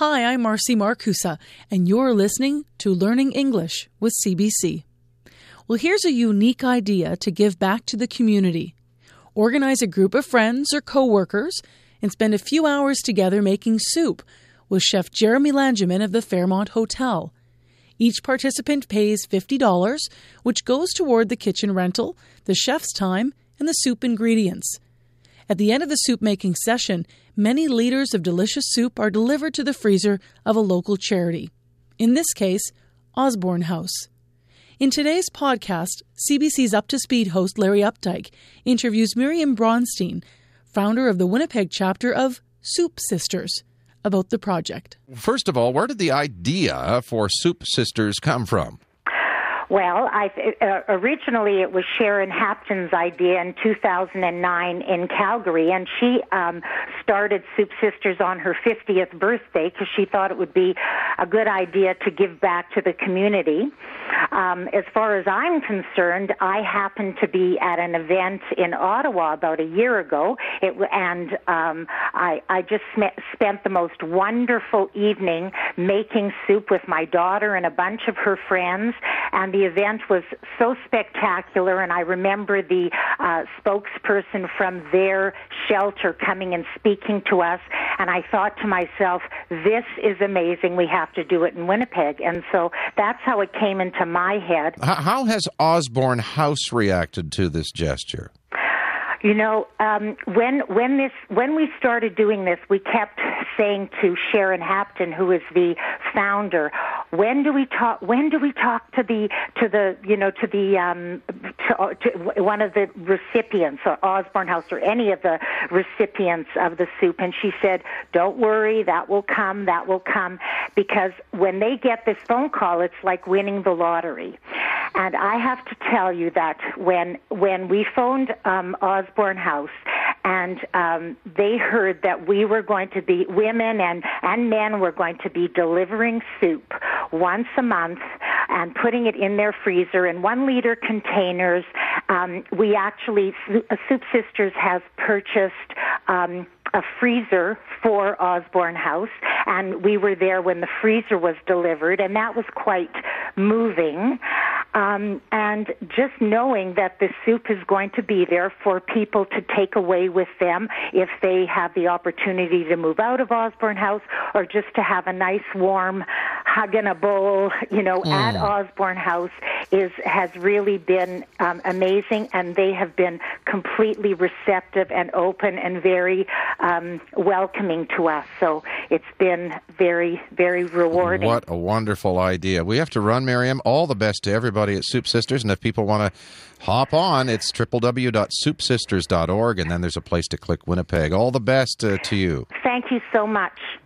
Hi, I'm Marcy Markusa, and you're listening to Learning English with CBC. Well, here's a unique idea to give back to the community. Organize a group of friends or coworkers and spend a few hours together making soup with Chef Jeremy Langeman of the Fairmont Hotel. Each participant pays $50, which goes toward the kitchen rental, the chef's time, and the soup ingredients. At the end of the soup making session, many liters of delicious soup are delivered to the freezer of a local charity. In this case, Osborne House. In today's podcast, CBC's Up to Speed host Larry Updike interviews Miriam Bronstein, founder of the Winnipeg chapter of Soup Sisters about the project. First of all, where did the idea for Soup Sisters come from? Well, I, uh, originally it was Sharon Hapton's idea in 2009 in Calgary, and she um, started Soup Sisters on her 50th birthday because she thought it would be a good idea to give back to the community. Um, as far as I'm concerned, I happened to be at an event in Ottawa about a year ago, it, and um, I, I just sm- spent the most wonderful evening making soup with my daughter and a bunch of her friends, and the event was so spectacular, and I remember the uh, spokesperson from their shelter coming and speaking to us, and I thought to myself, this is amazing. We have to do it in Winnipeg. And so that's how it came into my head. How has Osborne House reacted to this gesture? You know, um, when when this when we started doing this, we kept saying to Sharon Hapton, who is the founder, when do we talk? When do we talk to the to the you know to the um, to, to one of the recipients or Osborne House or any of the recipients of the soup? And she said, "Don't worry, that will come. That will come." Because when they get this phone call, it's like winning the lottery. And I have to tell you that when when we phoned um, Osborne House and um, they heard that we were going to be women and and men were going to be delivering soup once a month and putting it in their freezer in one liter containers. Um, we actually Soup Sisters has purchased. Um, a freezer for Osborne House, and we were there when the freezer was delivered, and that was quite moving. Um, and just knowing that the soup is going to be there for people to take away with them if they have the opportunity to move out of Osborne House or just to have a nice warm hug in a bowl, you know, mm. at Osborne House is has really been um, amazing, and they have been completely receptive and open and very um, welcoming to us. So it's been very, very rewarding. What a wonderful idea! We have to run, Miriam. All the best to everybody at Soup Sisters, and if people want to hop on, it's www.soupsisters.org, and then there's a place to click Winnipeg. All the best uh, to you. Thank you so much.